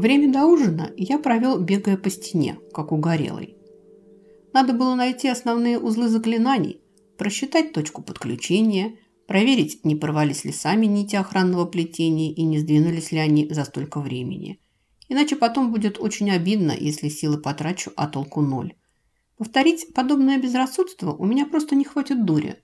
Время до ужина я провел, бегая по стене, как угорелый. Надо было найти основные узлы заклинаний, просчитать точку подключения, проверить, не порвались ли сами нити охранного плетения и не сдвинулись ли они за столько времени. Иначе потом будет очень обидно, если силы потрачу, а толку ноль. Повторить подобное безрассудство у меня просто не хватит дури.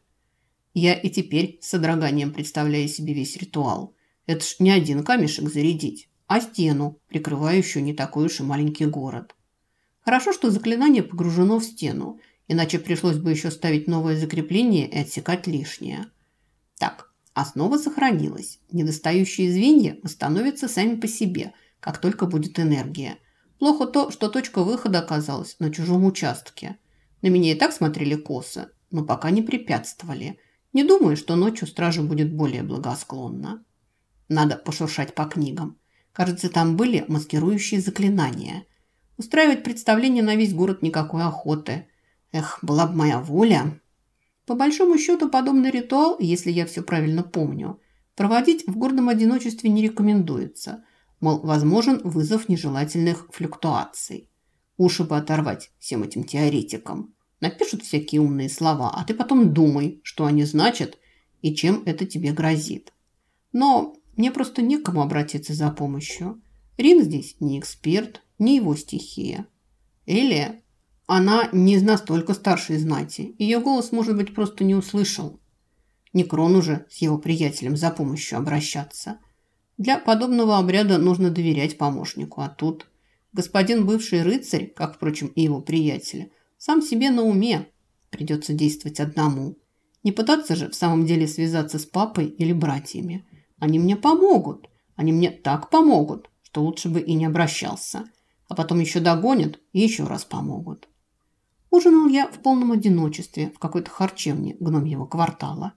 Я и теперь с содроганием представляю себе весь ритуал. Это ж не один камешек зарядить, а стену, прикрывающую не такой уж и маленький город. Хорошо, что заклинание погружено в стену, иначе пришлось бы еще ставить новое закрепление и отсекать лишнее. Так, основа сохранилась. Недостающие звенья восстановятся сами по себе, как только будет энергия. Плохо то, что точка выхода оказалась на чужом участке. На меня и так смотрели косо, но пока не препятствовали. Не думаю, что ночью стража будет более благосклонна. Надо пошуршать по книгам. Кажется, там были маскирующие заклинания. Устраивать представление на весь город никакой охоты. Эх, была бы моя воля. По большому счету, подобный ритуал, если я все правильно помню, проводить в гордом одиночестве не рекомендуется. Мол, возможен вызов нежелательных флюктуаций. Уши бы оторвать всем этим теоретикам. Напишут всякие умные слова, а ты потом думай, что они значат и чем это тебе грозит. Но мне просто некому обратиться за помощью. Рин здесь не эксперт, не его стихия. Элия, она не настолько старшей знати. Ее голос, может быть, просто не услышал. Не Крон уже с его приятелем за помощью обращаться. Для подобного обряда нужно доверять помощнику, а тут господин бывший рыцарь, как, впрочем, и его приятели, сам себе на уме. Придется действовать одному. Не пытаться же в самом деле связаться с папой или братьями. Они мне помогут. Они мне так помогут, что лучше бы и не обращался. А потом еще догонят и еще раз помогут. Ужинал я в полном одиночестве в какой-то харчевне гномьего квартала.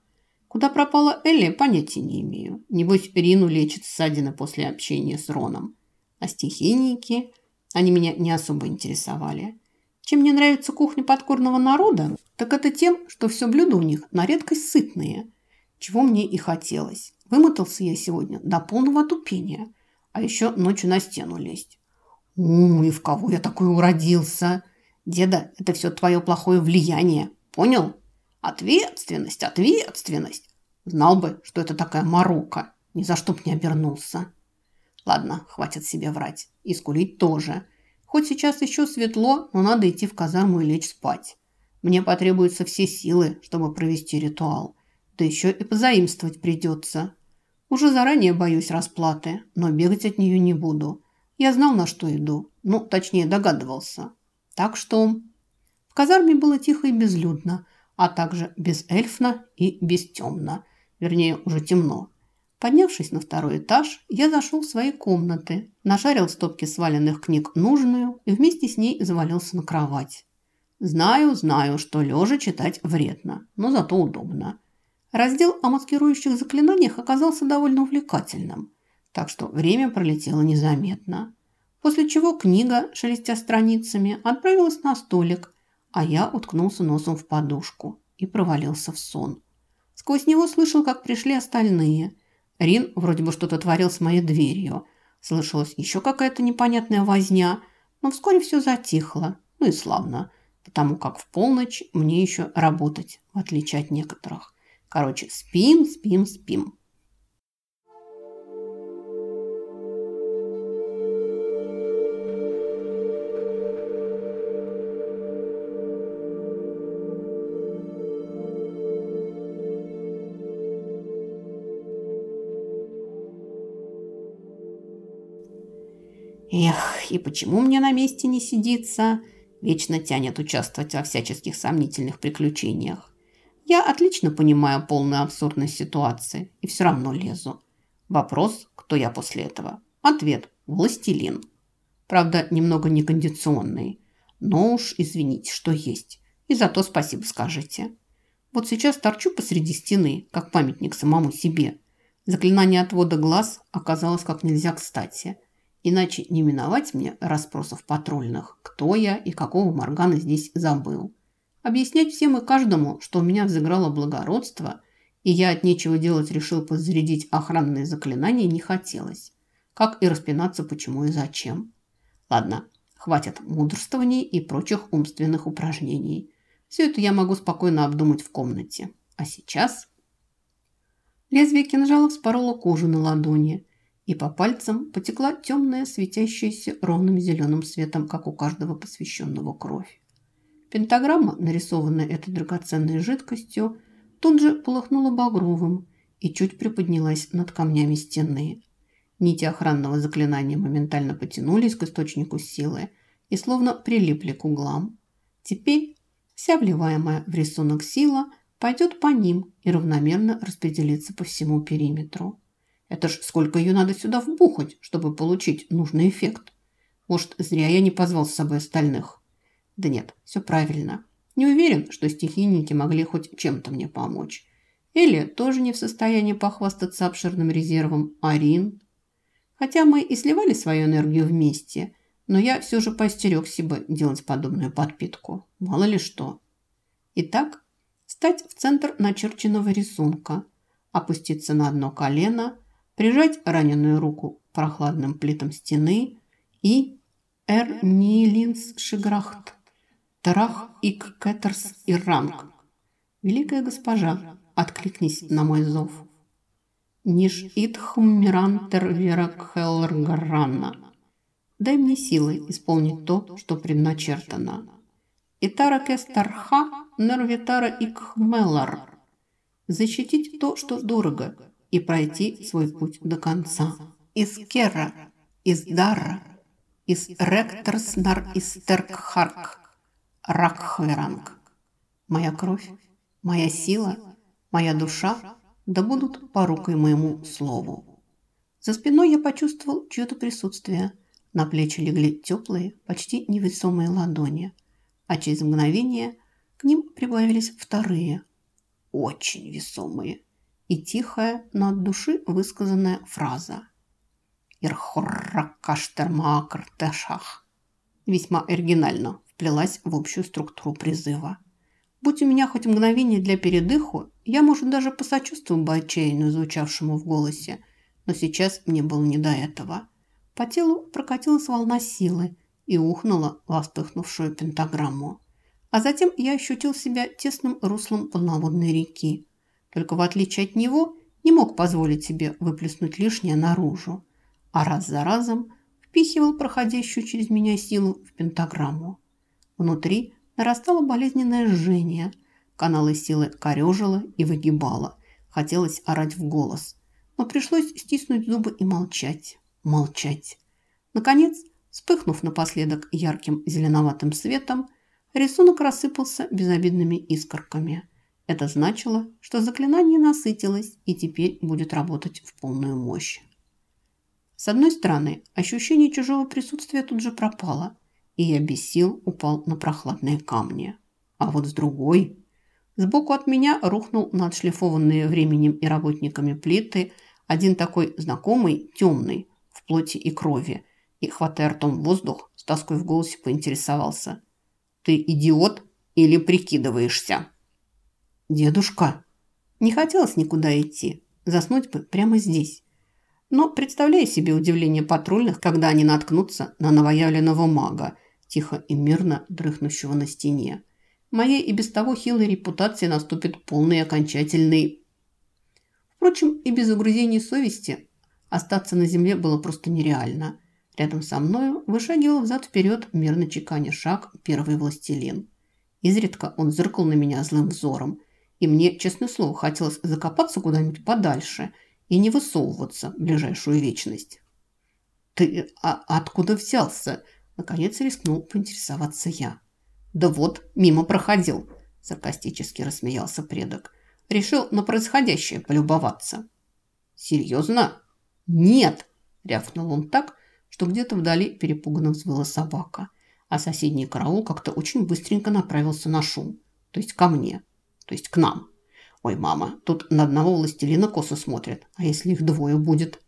Куда пропала Элли, понятия не имею. Небось, Рину лечит ссадины после общения с Роном. А стихийники, они меня не особо интересовали. Чем мне нравится кухня подкорного народа, так это тем, что все блюда у них на редкость сытные, чего мне и хотелось. Вымотался я сегодня до полного тупения. А еще ночью на стену лезть. У, и в кого я такой уродился? Деда, это все твое плохое влияние. Понял? Ответственность, ответственность. Знал бы, что это такая морока. Ни за что б не обернулся. Ладно, хватит себе врать. И скулить тоже. Хоть сейчас еще светло, но надо идти в казарму и лечь спать. Мне потребуются все силы, чтобы провести ритуал. Да еще и позаимствовать придется. Уже заранее боюсь расплаты, но бегать от нее не буду. Я знал, на что иду. Ну, точнее, догадывался. Так что... В казарме было тихо и безлюдно, а также безэльфно и бестемно. Вернее, уже темно. Поднявшись на второй этаж, я зашел в свои комнаты, нашарил стопки сваленных книг нужную и вместе с ней завалился на кровать. Знаю, знаю, что лежа читать вредно, но зато удобно. Раздел о маскирующих заклинаниях оказался довольно увлекательным, так что время пролетело незаметно. После чего книга, шелестя страницами, отправилась на столик, а я уткнулся носом в подушку и провалился в сон. Сквозь него слышал, как пришли остальные. Рин вроде бы что-то творил с моей дверью. Слышалась еще какая-то непонятная возня, но вскоре все затихло. Ну и славно, потому как в полночь мне еще работать, в отличие от некоторых. Короче, спим, спим, спим. Эх, и почему мне на месте не сидится? Вечно тянет участвовать во всяческих сомнительных приключениях. Я отлично понимаю полную абсурдность ситуации и все равно лезу. Вопрос, кто я после этого? Ответ – властелин. Правда, немного некондиционный. Но уж извините, что есть. И за то спасибо скажите. Вот сейчас торчу посреди стены, как памятник самому себе. Заклинание отвода глаз оказалось как нельзя кстати. Иначе не миновать мне расспросов патрульных, кто я и какого Моргана здесь забыл. Объяснять всем и каждому, что у меня взыграло благородство, и я от нечего делать решил подзарядить охранные заклинания, не хотелось. как и распинаться почему и зачем. Ладно, хватит мудрствований и прочих умственных упражнений. Все это я могу спокойно обдумать в комнате. А сейчас... Лезвие кинжала вспороло кожу на ладони, и по пальцам потекла темная, светящаяся ровным зеленым светом, как у каждого посвященного кровь. Пентаграмма, нарисованная этой драгоценной жидкостью, тут же полыхнула багровым и чуть приподнялась над камнями стены. Нити охранного заклинания моментально потянулись к источнику силы и словно прилипли к углам. Теперь вся вливаемая в рисунок сила пойдет по ним и равномерно распределится по всему периметру. Это ж сколько ее надо сюда вбухать, чтобы получить нужный эффект. Может, зря я не позвал с собой остальных. Да нет, все правильно. Не уверен, что стихийники могли хоть чем-то мне помочь. Или тоже не в состоянии похвастаться обширным резервом. Арин. Хотя мы и сливали свою энергию вместе, но я все же поостерег себя делать подобную подпитку. Мало ли что. Итак, стать в центр начерченного рисунка, опуститься на одно колено – прижать раненую руку прохладным плитам стены и «Эр Нилинс Шиграхт, Тарах Ик Кеттерс Иранг». «Великая госпожа, откликнись на мой зов». «Ниш Итхм Мирантер Вера Кхелргаранна». «Дай мне силы исполнить то, что предначертано». «Итара Кестарха Нервитара Икхмелар». «Защитить то, что дорого» и пройти свой путь до конца. Из Кера, из Дара, из Ректорснар, из Теркхарк, Ракхверанг. Моя кровь, моя сила, моя душа да будут порукой моему слову. За спиной я почувствовал чье-то присутствие. На плечи легли теплые, почти невесомые ладони, а через мгновение к ним прибавились вторые, очень весомые – и тихая, но от души высказанная фраза. «Ирхорракаштермаакртешах» весьма оригинально вплелась в общую структуру призыва. Будь у меня хоть мгновение для передыху, я, может, даже посочувствовал бы отчаянию, звучавшему в голосе, но сейчас мне было не до этого. По телу прокатилась волна силы и ухнула в вспыхнувшую пентаграмму. А затем я ощутил себя тесным руслом полноводной реки, только в отличие от него не мог позволить себе выплеснуть лишнее наружу, а раз за разом впихивал проходящую через меня силу в пентаграмму. Внутри нарастало болезненное жжение, каналы силы корежило и выгибало. Хотелось орать в голос, но пришлось стиснуть зубы и молчать, молчать. Наконец, вспыхнув напоследок ярким зеленоватым светом, рисунок рассыпался безобидными искорками – это значило, что заклинание насытилось и теперь будет работать в полную мощь. С одной стороны, ощущение чужого присутствия тут же пропало, и я без сил упал на прохладные камни. А вот с другой... Сбоку от меня рухнул на отшлифованные временем и работниками плиты один такой знакомый, темный, в плоти и крови, и, хватая ртом воздух, с тоской в голосе поинтересовался. «Ты идиот или прикидываешься?» «Дедушка!» Не хотелось никуда идти, заснуть бы прямо здесь. Но представляю себе удивление патрульных, когда они наткнутся на новоявленного мага, тихо и мирно дрыхнущего на стене. Моей и без того хилой репутации наступит полный окончательный... Впрочем, и без угрызений совести остаться на земле было просто нереально. Рядом со мною вышагивал взад-вперед, мирно чеканя шаг, первый властелин. Изредка он зыркал на меня злым взором – и мне, честное слово, хотелось закопаться куда-нибудь подальше и не высовываться в ближайшую вечность. «Ты а откуда взялся?» Наконец рискнул поинтересоваться я. «Да вот, мимо проходил», – саркастически рассмеялся предок. «Решил на происходящее полюбоваться». «Серьезно?» «Нет!» – рявкнул он так, что где-то вдали перепуганно взвыла собака, а соседний караул как-то очень быстренько направился на шум, то есть ко мне то есть к нам. Ой, мама, тут на одного властелина косо смотрят, а если их двое будет?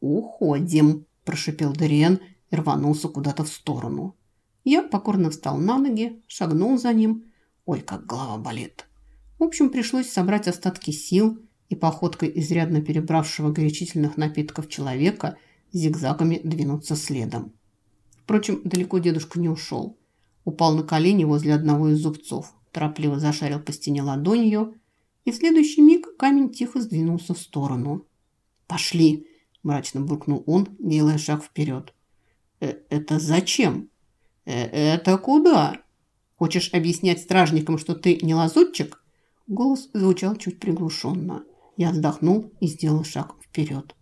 Уходим, прошипел Дариен и рванулся куда-то в сторону. Я покорно встал на ноги, шагнул за ним. Ой, как голова болит. В общем, пришлось собрать остатки сил и походкой изрядно перебравшего горячительных напитков человека зигзагами двинуться следом. Впрочем, далеко дедушка не ушел. Упал на колени возле одного из зубцов, торопливо зашарил по стене ладонью, и в следующий миг камень тихо сдвинулся в сторону. «Пошли!» – мрачно буркнул он, делая шаг вперед. «Э «Это зачем?» э «Это куда?» «Хочешь объяснять стражникам, что ты не лазутчик?» Голос звучал чуть приглушенно. Я вздохнул и сделал шаг вперед.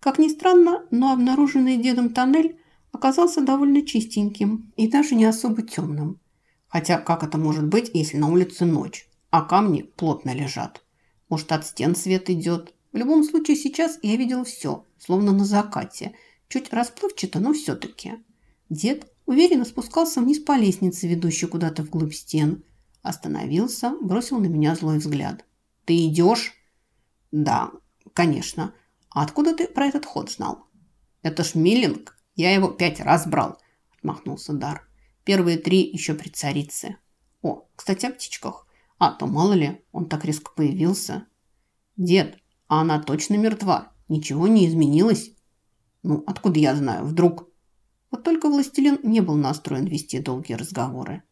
Как ни странно, но обнаруженный дедом тоннель оказался довольно чистеньким и даже не особо темным. Хотя как это может быть, если на улице ночь, а камни плотно лежат? Может, от стен свет идет? В любом случае, сейчас я видел все, словно на закате. Чуть расплывчато, но все-таки. Дед уверенно спускался вниз по лестнице, ведущей куда-то вглубь стен. Остановился, бросил на меня злой взгляд. «Ты идешь?» «Да, конечно. А откуда ты про этот ход знал?» «Это ж Миллинг. Я его пять раз брал», – отмахнулся Дар. «Первые три еще при царице». «О, кстати, о птичках. А то мало ли, он так резко появился». «Дед, а она точно мертва? Ничего не изменилось?» «Ну, откуда я знаю? Вдруг...» Вот только властелин не был настроен вести долгие разговоры.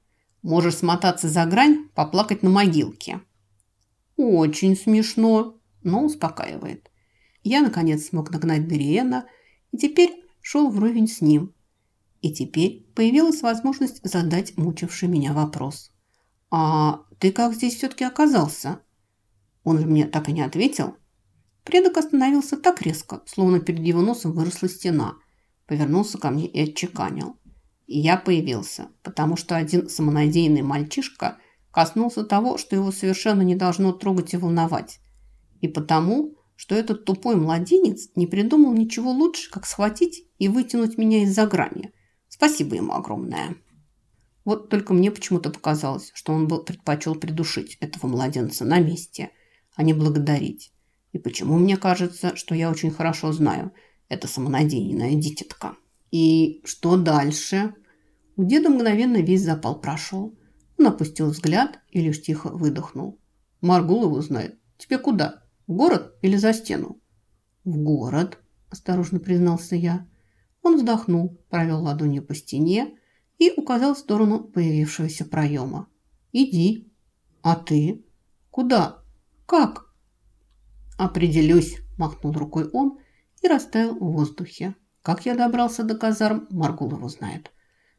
«Можешь смотаться за грань, поплакать на могилке». «Очень смешно», но успокаивает. Я, наконец, смог нагнать Дериена и теперь шел вровень с ним. И теперь появилась возможность задать мучивший меня вопрос. «А ты как здесь все-таки оказался?» Он же мне так и не ответил. Предок остановился так резко, словно перед его носом выросла стена. Повернулся ко мне и отчеканил. И я появился, потому что один самонадеянный мальчишка коснулся того, что его совершенно не должно трогать и волновать. И потому, что этот тупой младенец не придумал ничего лучше, как схватить и вытянуть меня из-за грани. Спасибо ему огромное. Вот только мне почему-то показалось, что он был предпочел придушить этого младенца на месте, а не благодарить. И почему мне кажется, что я очень хорошо знаю это самонадеянное дитятка. И что дальше? У деда мгновенно весь запал прошел. Он опустил взгляд и лишь тихо выдохнул. Маргул его знает. Тебе куда? В город или за стену? В город, осторожно признался я. Он вздохнул, провел ладонью по стене и указал в сторону появившегося проема. Иди. А ты? Куда? Как? Определюсь, махнул рукой он и растаял в воздухе. Как я добрался до казарм, Маргул знает.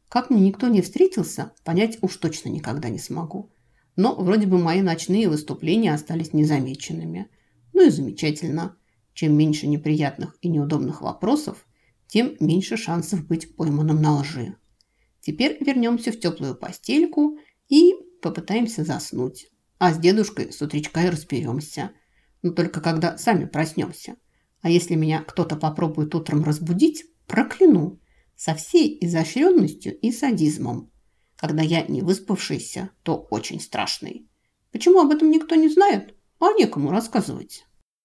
Как мне никто не встретился, понять уж точно никогда не смогу. Но вроде бы мои ночные выступления остались незамеченными. Ну и замечательно. Чем меньше неприятных и неудобных вопросов, тем меньше шансов быть пойманным на лжи. Теперь вернемся в теплую постельку и попытаемся заснуть. А с дедушкой с утречка и разберемся. Но только когда сами проснемся. А если меня кто-то попробует утром разбудить, прокляну. Со всей изощренностью и садизмом. Когда я не выспавшийся, то очень страшный. Почему об этом никто не знает? А некому рассказывать.